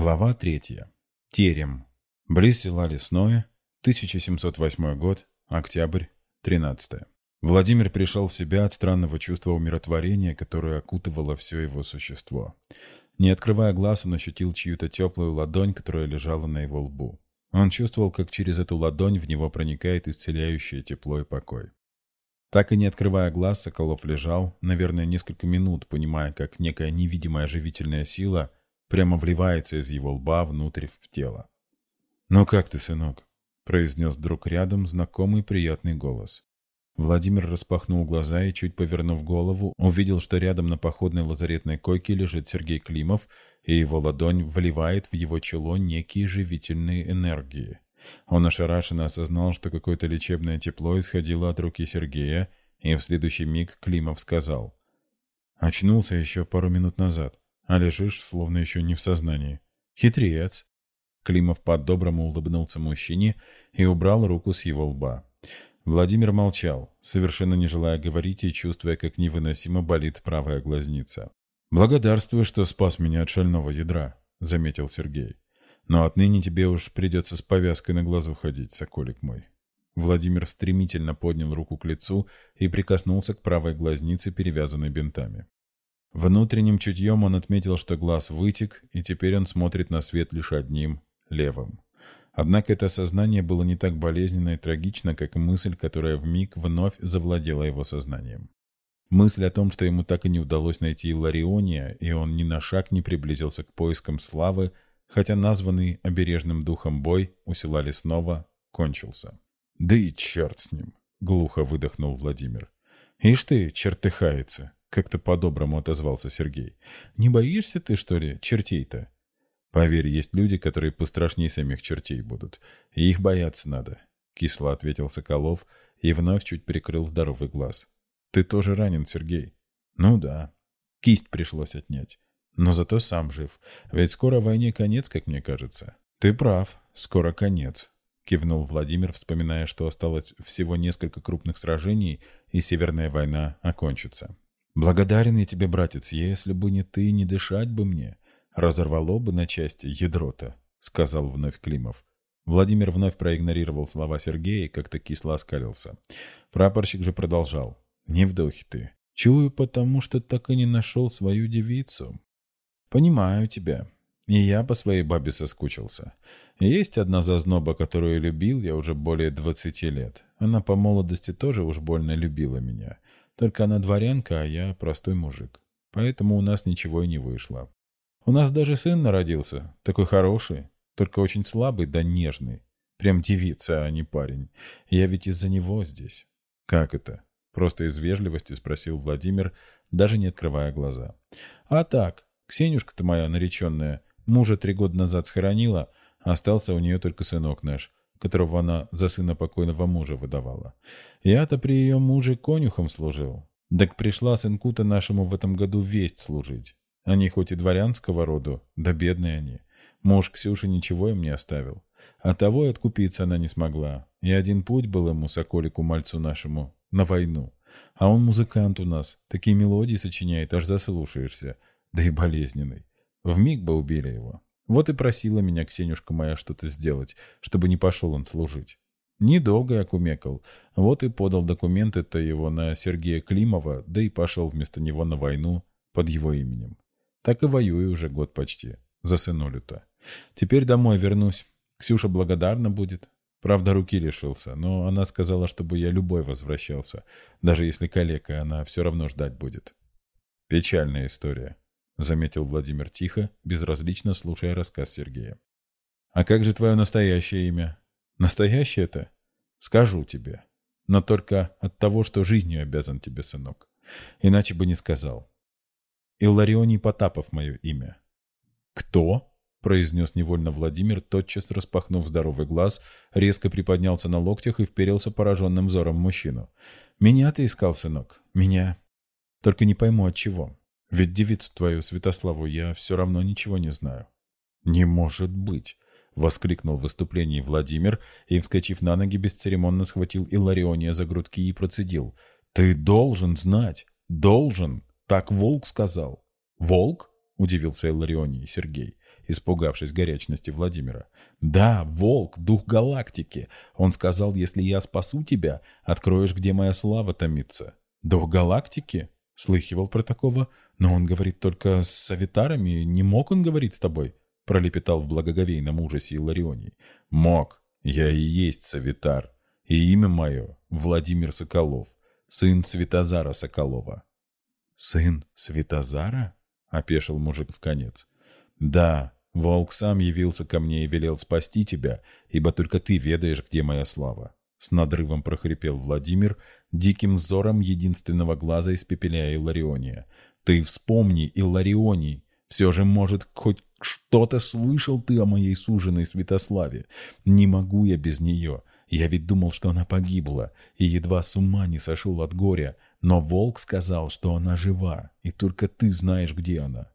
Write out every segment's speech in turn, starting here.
Глава третья. Терем. Близ села Лесное, 1708 год, октябрь, 13. Владимир пришел в себя от странного чувства умиротворения, которое окутывало все его существо. Не открывая глаз, он ощутил чью-то теплую ладонь, которая лежала на его лбу. Он чувствовал, как через эту ладонь в него проникает исцеляющее тепло и покой. Так и не открывая глаз, Соколов лежал, наверное, несколько минут, понимая, как некая невидимая живительная сила – прямо вливается из его лба внутрь в тело. «Ну как ты, сынок?» — произнес вдруг рядом знакомый приятный голос. Владимир распахнул глаза и, чуть повернув голову, увидел, что рядом на походной лазаретной койке лежит Сергей Климов, и его ладонь вливает в его чело некие живительные энергии. Он ошарашенно осознал, что какое-то лечебное тепло исходило от руки Сергея, и в следующий миг Климов сказал. «Очнулся еще пару минут назад а лежишь, словно еще не в сознании. Хитрец. Климов по-доброму улыбнулся мужчине и убрал руку с его лба. Владимир молчал, совершенно не желая говорить и чувствуя, как невыносимо болит правая глазница. «Благодарствую, что спас меня от шального ядра», — заметил Сергей. «Но отныне тебе уж придется с повязкой на глазу ходить, соколик мой». Владимир стремительно поднял руку к лицу и прикоснулся к правой глазнице, перевязанной бинтами. Внутренним чутьем он отметил, что глаз вытек, и теперь он смотрит на свет лишь одним, левым. Однако это осознание было не так болезненно и трагично, как мысль, которая в миг вновь завладела его сознанием. Мысль о том, что ему так и не удалось найти Лариония, и он ни на шаг не приблизился к поискам славы, хотя названный обережным духом бой у села Лесного кончился. «Да и черт с ним!» — глухо выдохнул Владимир. «Ишь ты, чертыхается!» Как-то по-доброму отозвался Сергей. «Не боишься ты, что ли, чертей-то?» «Поверь, есть люди, которые пострашнее самих чертей будут. И их бояться надо», — кисло ответил Соколов и вновь чуть прикрыл здоровый глаз. «Ты тоже ранен, Сергей?» «Ну да. Кисть пришлось отнять. Но зато сам жив. Ведь скоро войне конец, как мне кажется». «Ты прав. Скоро конец», — кивнул Владимир, вспоминая, что осталось всего несколько крупных сражений, и Северная война окончится. Благодарен я тебе, братец, если бы не ты, не дышать бы мне. Разорвало бы на части ядро-то, — сказал вновь Климов. Владимир вновь проигнорировал слова Сергея и как-то кисло оскалился. Прапорщик же продолжал. «Не в духе ты. Чую, потому что так и не нашел свою девицу. Понимаю тебя. И я по своей бабе соскучился. Есть одна зазноба, которую любил я уже более двадцати лет. Она по молодости тоже уж больно любила меня. Только она дворянка, а я простой мужик. Поэтому у нас ничего и не вышло. У нас даже сын народился, такой хороший, только очень слабый да нежный. Прям девица, а не парень. Я ведь из-за него здесь. Как это? Просто из вежливости спросил Владимир, даже не открывая глаза. А так, Ксенюшка-то моя нареченная, мужа три года назад схоронила, остался у нее только сынок наш которого она за сына покойного мужа выдавала. Я-то при ее муже конюхом служил. Так пришла сынку-то нашему в этом году весть служить. Они хоть и дворянского роду, да бедные они. Муж Ксюши ничего им не оставил. А того и откупиться она не смогла. И один путь был ему, соколику-мальцу нашему, на войну. А он музыкант у нас, такие мелодии сочиняет, аж заслушаешься. Да и болезненный. Вмиг бы убили его. Вот и просила меня Ксенюшка моя что-то сделать, чтобы не пошел он служить. Недолго я кумекал. Вот и подал документы-то его на Сергея Климова, да и пошел вместо него на войну под его именем. Так и воюю уже год почти. За сынулю-то. Теперь домой вернусь. Ксюша благодарна будет. Правда, руки лишился, но она сказала, чтобы я любой возвращался. Даже если калека, она все равно ждать будет. Печальная история. — заметил Владимир тихо, безразлично слушая рассказ Сергея. «А как же твое настоящее имя?» «Настоящее-то?» «Скажу тебе. Но только от того, что жизнью обязан тебе, сынок. Иначе бы не сказал. Илларионий Потапов мое имя». «Кто?» — произнес невольно Владимир, тотчас распахнув здоровый глаз, резко приподнялся на локтях и вперился пораженным взором мужчину. «Меня ты искал, сынок? Меня. Только не пойму, от чего. Ведь девицу твою, Святославу, я все равно ничего не знаю». «Не может быть!» — воскликнул в выступлении Владимир и, вскочив на ноги, бесцеремонно схватил Иллариония за грудки и процедил. «Ты должен знать! Должен! Так волк сказал!» «Волк?» — удивился Илларионий Сергей. испугавшись горячности Владимира. «Да, волк, дух галактики. Он сказал, если я спасу тебя, откроешь, где моя слава томится». «Дух галактики?» Слыхивал про такого, но он говорит только с авитарами. Не мог он говорить с тобой?» Пролепетал в благоговейном ужасе Иларионий. «Мог. Я и есть Савитар. И имя мое Владимир Соколов, сын Святозара Соколова». «Сын Святозара?» — опешил мужик в конец. «Да, волк сам явился ко мне и велел спасти тебя, ибо только ты ведаешь, где моя слава. С надрывом прохрипел Владимир, диким взором единственного глаза испепеляя Иллариония. «Ты вспомни, Илларионий! Все же, может, хоть что-то слышал ты о моей суженой Святославе? Не могу я без нее. Я ведь думал, что она погибла, и едва с ума не сошел от горя. Но волк сказал, что она жива, и только ты знаешь, где она».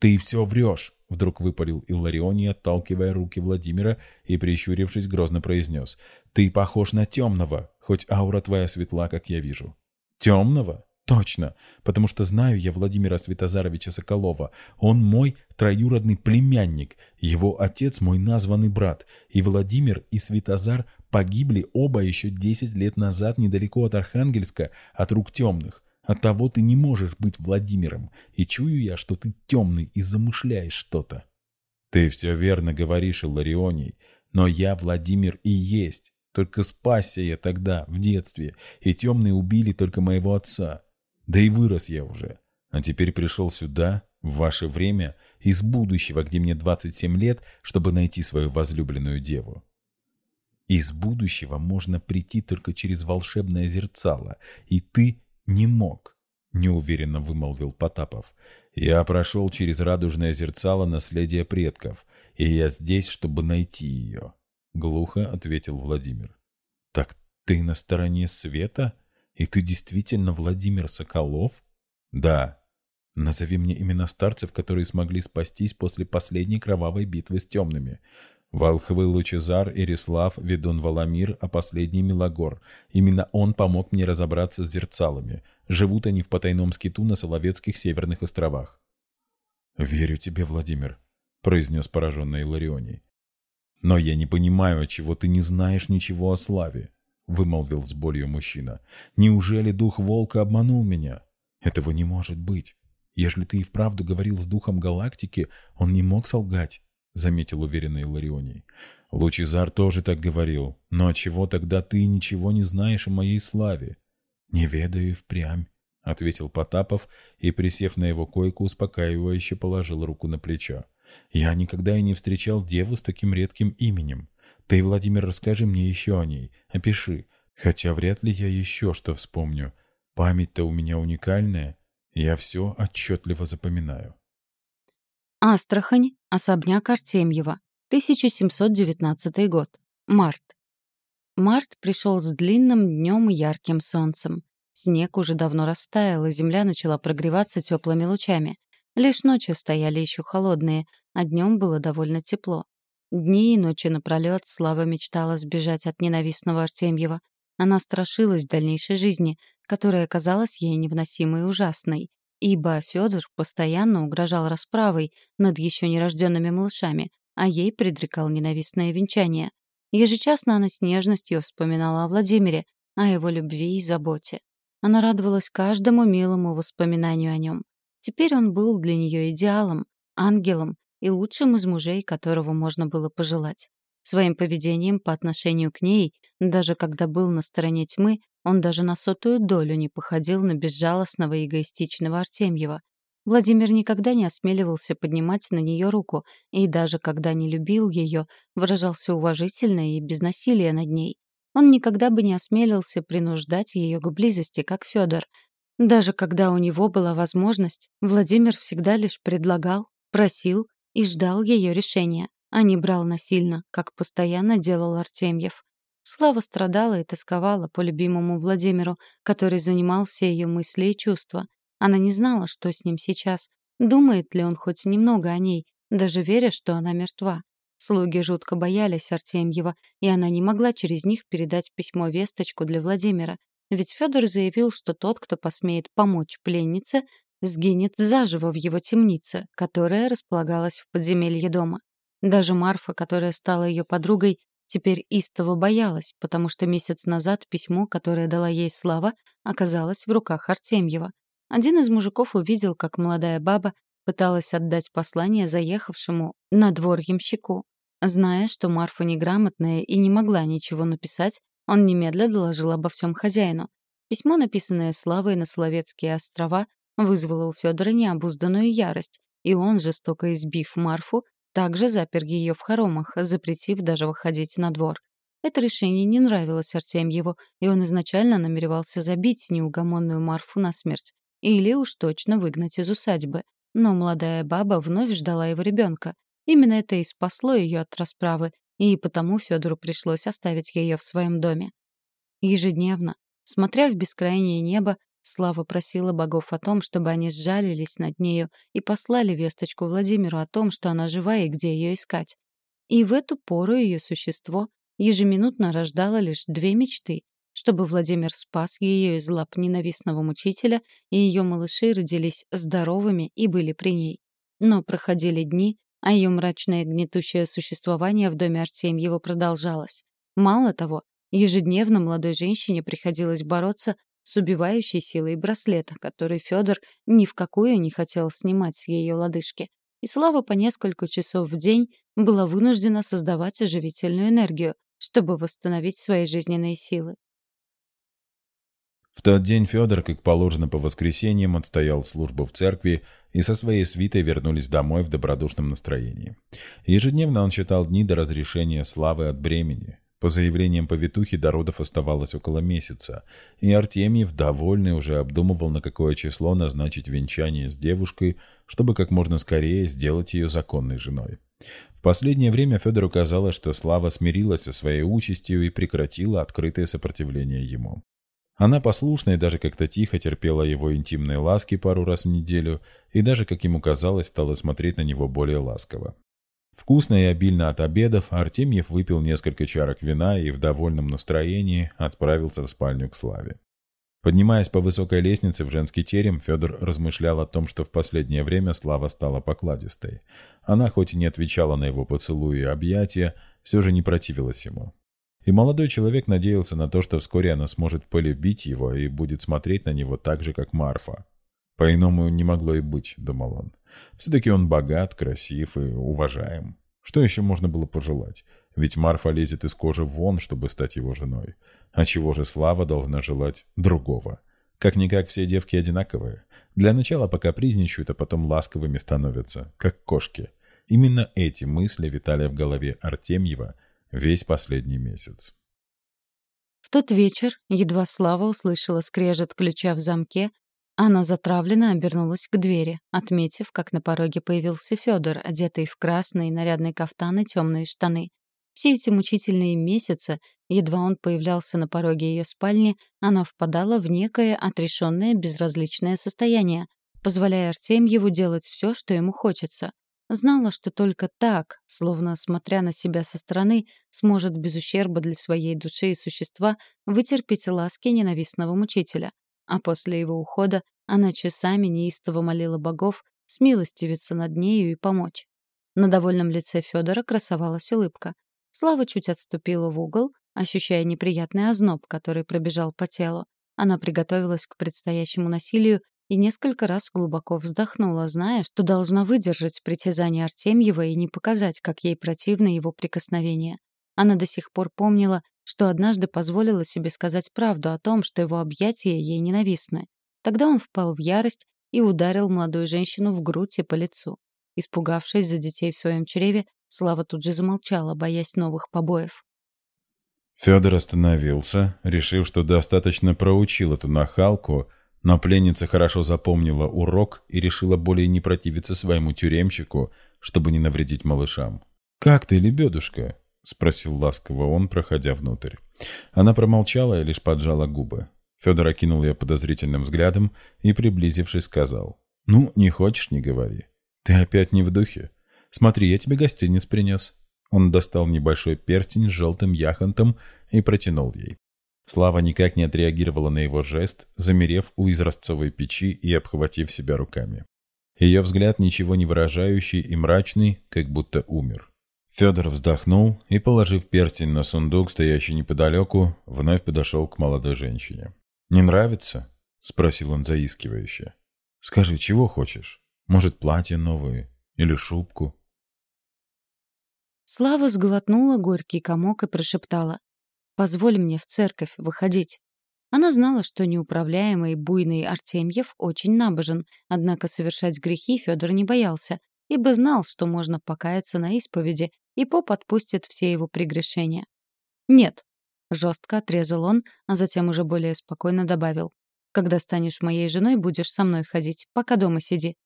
«Ты все врешь!» — вдруг выпалил Илларионий, отталкивая руки Владимира и, прищурившись, грозно произнес. «Ты похож на темного, хоть аура твоя светла, как я вижу». «Темного?» «Точно, потому что знаю я Владимира Святозаровича Соколова. Он мой троюродный племянник, его отец мой названный брат, и Владимир и Святозар погибли оба еще десять лет назад недалеко от Архангельска от рук темных. Оттого ты не можешь быть Владимиром, и чую я, что ты темный и замышляешь что-то. Ты все верно говоришь, Иларионий, но я Владимир и есть. Только спасся я тогда, в детстве, и темные убили только моего отца. Да и вырос я уже. А теперь пришел сюда, в ваше время, из будущего, где мне 27 лет, чтобы найти свою возлюбленную деву. Из будущего можно прийти только через волшебное зерцало, и ты «Не мог», — неуверенно вымолвил Потапов. «Я прошел через радужное зерцало наследия предков, и я здесь, чтобы найти ее», — глухо ответил Владимир. «Так ты на стороне света? И ты действительно Владимир Соколов?» «Да», Назови мне имена старцев, которые смогли спастись после последней кровавой битвы с темными. Волхвы Лучезар, Ирислав, ведун Валамир, а последний Милогор. Именно он помог мне разобраться с зерцалами. Живут они в потайном скиту на Соловецких северных островах. «Верю тебе, Владимир», — произнес пораженный Иларионий. «Но я не понимаю, чего ты не знаешь ничего о славе», — вымолвил с болью мужчина. «Неужели дух волка обманул меня? Этого не может быть. Ежели ты и вправду говорил с духом галактики, он не мог солгать. — заметил уверенный Ларионий. «Лучезар тоже так говорил. Но чего тогда ты ничего не знаешь о моей славе?» «Не ведаю впрямь», — ответил Потапов и, присев на его койку, успокаивающе положил руку на плечо. «Я никогда и не встречал деву с таким редким именем. Ты, Владимир, расскажи мне еще о ней, опиши, хотя вряд ли я еще что вспомню. Память-то у меня уникальная, я все отчетливо запоминаю». Астрахань, особняк Артемьева, 1719 год, март. Март пришел с длинным днем и ярким солнцем. Снег уже давно растаял, и земля начала прогреваться теплыми лучами. Лишь ночи стояли еще холодные, а днем было довольно тепло. Дни и ночи напролет Слава мечтала сбежать от ненавистного Артемьева. Она страшилась дальнейшей жизни, которая казалась ей невыносимой и ужасной ибо Федор постоянно угрожал расправой над еще нерожденными малышами, а ей предрекал ненавистное венчание. Ежечасно она с нежностью вспоминала о Владимире, о его любви и заботе. Она радовалась каждому милому воспоминанию о нем. Теперь он был для нее идеалом, ангелом и лучшим из мужей, которого можно было пожелать. Своим поведением по отношению к ней, даже когда был на стороне тьмы, он даже на сотую долю не походил на безжалостного и эгоистичного Артемьева. Владимир никогда не осмеливался поднимать на нее руку, и даже когда не любил ее, выражался уважительно и без насилия над ней. Он никогда бы не осмелился принуждать ее к близости, как Федор. Даже когда у него была возможность, Владимир всегда лишь предлагал, просил и ждал ее решения, а не брал насильно, как постоянно делал Артемьев. Слава страдала и тосковала по любимому Владимиру, который занимал все ее мысли и чувства. Она не знала, что с ним сейчас, думает ли он хоть немного о ней, даже веря, что она мертва. Слуги жутко боялись Артемьева, и она не могла через них передать письмо-весточку для Владимира, ведь Федор заявил, что тот, кто посмеет помочь пленнице, сгинет заживо в его темнице, которая располагалась в подземелье дома. Даже Марфа, которая стала ее подругой, теперь истово боялась, потому что месяц назад письмо, которое дала ей Слава, оказалось в руках Артемьева. Один из мужиков увидел, как молодая баба пыталась отдать послание заехавшему на двор ямщику. Зная, что Марфа неграмотная и не могла ничего написать, он немедленно доложил обо всем хозяину. Письмо, написанное Славой на Соловецкие острова, вызвало у Федора необузданную ярость, и он, жестоко избив Марфу, также запер ее в хоромах, запретив даже выходить на двор. Это решение не нравилось Артемьеву, и он изначально намеревался забить неугомонную Марфу на смерть. Или уж точно выгнать из усадьбы. Но молодая баба вновь ждала его ребенка. Именно это и спасло ее от расправы, и потому Федору пришлось оставить ее в своем доме. Ежедневно, смотря в бескрайнее небо, Слава просила богов о том, чтобы они сжалились над нею и послали весточку Владимиру о том, что она жива и где ее искать. И в эту пору ее существо ежеминутно рождало лишь две мечты — чтобы Владимир спас ее из лап ненавистного мучителя, и ее малыши родились здоровыми и были при ней. Но проходили дни, а ее мрачное гнетущее существование в доме Артемьева продолжалось. Мало того, ежедневно молодой женщине приходилось бороться с убивающей силой браслета, который Федор ни в какую не хотел снимать с ее лодыжки. И Слава по несколько часов в день была вынуждена создавать оживительную энергию, чтобы восстановить свои жизненные силы. В тот день Федор, как положено по воскресеньям, отстоял службу в церкви и со своей свитой вернулись домой в добродушном настроении. Ежедневно он считал дни до разрешения славы от бремени. По заявлениям повитухи до родов оставалось около месяца, и Артемьев, довольный, уже обдумывал, на какое число назначить венчание с девушкой, чтобы как можно скорее сделать ее законной женой. В последнее время Федору казалось, что Слава смирилась со своей участью и прекратила открытое сопротивление ему. Она послушно и даже как-то тихо терпела его интимные ласки пару раз в неделю и даже, как ему казалось, стала смотреть на него более ласково. Вкусно и обильно от обедов Артемьев выпил несколько чарок вина и в довольном настроении отправился в спальню к Славе. Поднимаясь по высокой лестнице в женский терем, Федор размышлял о том, что в последнее время Слава стала покладистой. Она хоть и не отвечала на его поцелуи и объятия, все же не противилась ему. И молодой человек надеялся на то, что вскоре она сможет полюбить его и будет смотреть на него так же, как Марфа. По-иному не могло и быть, думал он. Все-таки он богат, красив и уважаем. Что еще можно было пожелать? Ведь Марфа лезет из кожи вон, чтобы стать его женой. А чего же Слава должна желать другого? Как-никак все девки одинаковые. Для начала пока призничают, а потом ласковыми становятся, как кошки. Именно эти мысли витали в голове Артемьева весь последний месяц. В тот вечер, едва Слава услышала скрежет ключа в замке, она затравленно обернулась к двери, отметив, как на пороге появился Федор, одетый в красный нарядный кафтан и темные штаны. Все эти мучительные месяцы, едва он появлялся на пороге ее спальни, она впадала в некое отрешенное безразличное состояние, позволяя Артемьеву делать все, что ему хочется. Знала, что только так, словно смотря на себя со стороны, сможет без ущерба для своей души и существа вытерпеть ласки ненавистного мучителя а после его ухода она часами неистово молила богов смилостивиться над нею и помочь. На довольном лице Федора красовалась улыбка. Слава чуть отступила в угол, ощущая неприятный озноб, который пробежал по телу. Она приготовилась к предстоящему насилию и несколько раз глубоко вздохнула, зная, что должна выдержать притязание Артемьева и не показать, как ей противно его прикосновение. Она до сих пор помнила, что однажды позволила себе сказать правду о том, что его объятия ей ненавистны. Тогда он впал в ярость и ударил молодую женщину в грудь и по лицу. Испугавшись за детей в своем чреве, Слава тут же замолчала, боясь новых побоев. Федор остановился, решив, что достаточно проучил эту нахалку, но пленница хорошо запомнила урок и решила более не противиться своему тюремщику, чтобы не навредить малышам. «Как ты, лебедушка?» — спросил ласково он, проходя внутрь. Она промолчала и лишь поджала губы. Федор окинул ее подозрительным взглядом и, приблизившись, сказал. «Ну, не хочешь — не говори. Ты опять не в духе. Смотри, я тебе гостиниц принес». Он достал небольшой перстень с желтым яхонтом и протянул ей. Слава никак не отреагировала на его жест, замерев у изразцовой печи и обхватив себя руками. Ее взгляд ничего не выражающий и мрачный, как будто умер. Федор вздохнул и, положив перстень на сундук, стоящий неподалеку, вновь подошел к молодой женщине. «Не нравится?» — спросил он заискивающе. «Скажи, чего хочешь? Может, платье новое или шубку?» Слава сглотнула горький комок и прошептала. «Позволь мне в церковь выходить». Она знала, что неуправляемый буйный Артемьев очень набожен, однако совершать грехи Федор не боялся, ибо знал, что можно покаяться на исповеди, и поп отпустит все его прегрешения. «Нет», — жестко отрезал он, а затем уже более спокойно добавил. «Когда станешь моей женой, будешь со мной ходить, пока дома сиди».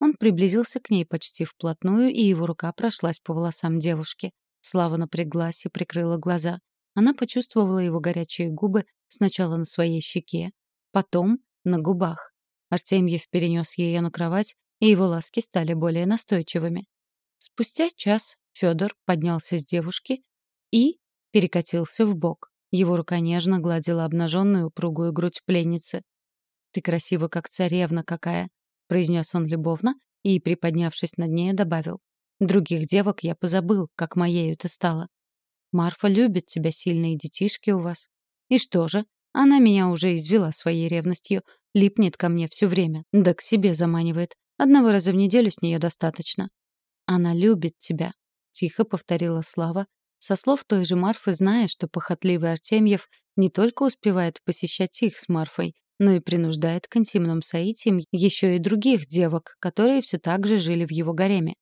Он приблизился к ней почти вплотную, и его рука прошлась по волосам девушки. Слава напряглась и прикрыла глаза. Она почувствовала его горячие губы сначала на своей щеке, потом на губах. Артемьев перенес ее на кровать, и его ласки стали более настойчивыми. Спустя час Федор поднялся с девушки и перекатился в бок. Его рука нежно гладила обнаженную упругую грудь пленницы. «Ты красива, как царевна какая», — произнес он любовно и, приподнявшись над нею, добавил. «Других девок я позабыл, как моею ты стала. Марфа любит тебя сильно, и детишки у вас. И что же? Она меня уже извела своей ревностью, липнет ко мне все время, да к себе заманивает. Одного раза в неделю с нее достаточно. Она любит тебя, тихо повторила Слава, со слов той же Марфы, зная, что похотливый Артемьев не только успевает посещать их с Марфой, но и принуждает к интимным соитиям еще и других девок, которые все так же жили в его гареме.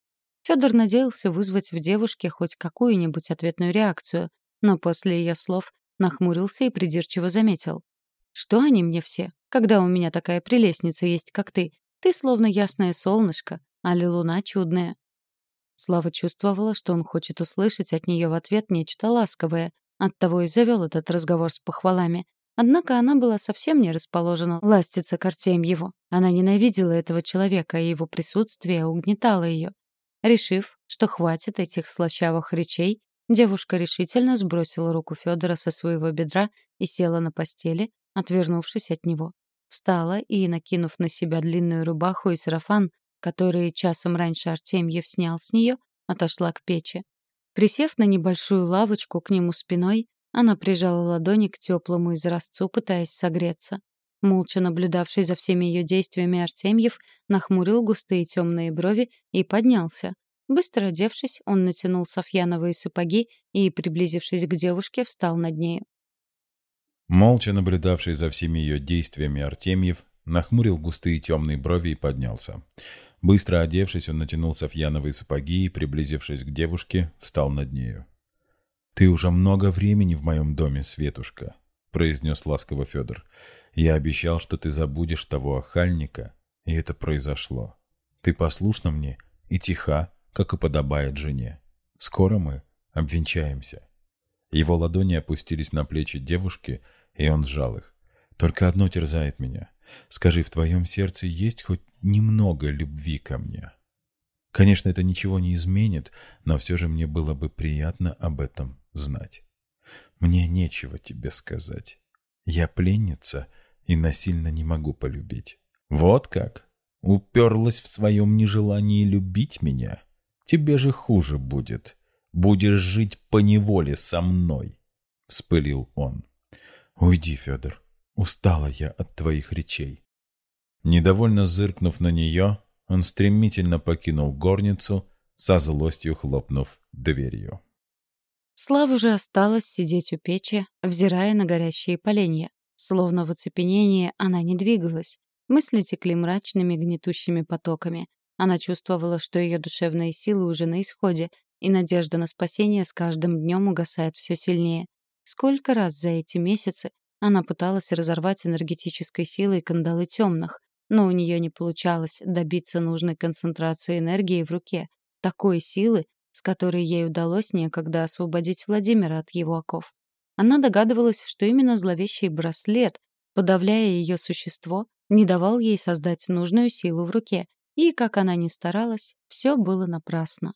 Федор надеялся вызвать в девушке хоть какую-нибудь ответную реакцию, но после ее слов нахмурился и придирчиво заметил. «Что они мне все, когда у меня такая прелестница есть, как ты? Ты словно ясное солнышко, а ли луна чудная». Слава чувствовала, что он хочет услышать от нее в ответ нечто ласковое, оттого и завел этот разговор с похвалами. Однако она была совсем не расположена ластиться к Артемьеву. Она ненавидела этого человека, и его присутствие угнетало ее. Решив, что хватит этих слащавых речей, девушка решительно сбросила руку Федора со своего бедра и села на постели, отвернувшись от него. Встала и, накинув на себя длинную рубаху и сарафан, которые часом раньше Артемьев снял с нее, отошла к печи. Присев на небольшую лавочку к нему спиной, она прижала ладони к теплому изразцу, пытаясь согреться. Молча наблюдавший за всеми ее действиями Артемьев нахмурил густые темные брови и поднялся. Быстро одевшись, он натянул софьяновые сапоги и, приблизившись к девушке, встал над нею. Молча наблюдавший за всеми ее действиями Артемьев нахмурил густые темные брови и поднялся. Быстро одевшись, он натянул софьяновые сапоги и, приблизившись к девушке, встал над нею. «Ты уже много времени в моем доме, Светушка», — произнес ласково Федор. Я обещал, что ты забудешь того охальника, и это произошло. Ты послушна мне и тиха, как и подобает жене. Скоро мы обвенчаемся». Его ладони опустились на плечи девушки, и он сжал их. «Только одно терзает меня. Скажи, в твоем сердце есть хоть немного любви ко мне?» Конечно, это ничего не изменит, но все же мне было бы приятно об этом знать. Мне нечего тебе сказать. Я пленница — и насильно не могу полюбить. Вот как? Уперлась в своем нежелании любить меня? Тебе же хуже будет. Будешь жить по неволе со мной, — вспылил он. Уйди, Федор, устала я от твоих речей. Недовольно зыркнув на нее, он стремительно покинул горницу, со злостью хлопнув дверью. Слава же осталась сидеть у печи, взирая на горящие поленья. Словно в оцепенении она не двигалась. Мысли текли мрачными гнетущими потоками. Она чувствовала, что ее душевные силы уже на исходе, и надежда на спасение с каждым днем угасает все сильнее. Сколько раз за эти месяцы она пыталась разорвать энергетической силой кандалы темных, но у нее не получалось добиться нужной концентрации энергии в руке, такой силы, с которой ей удалось некогда освободить Владимира от его оков. Она догадывалась, что именно зловещий браслет, подавляя ее существо, не давал ей создать нужную силу в руке, и, как она ни старалась, все было напрасно.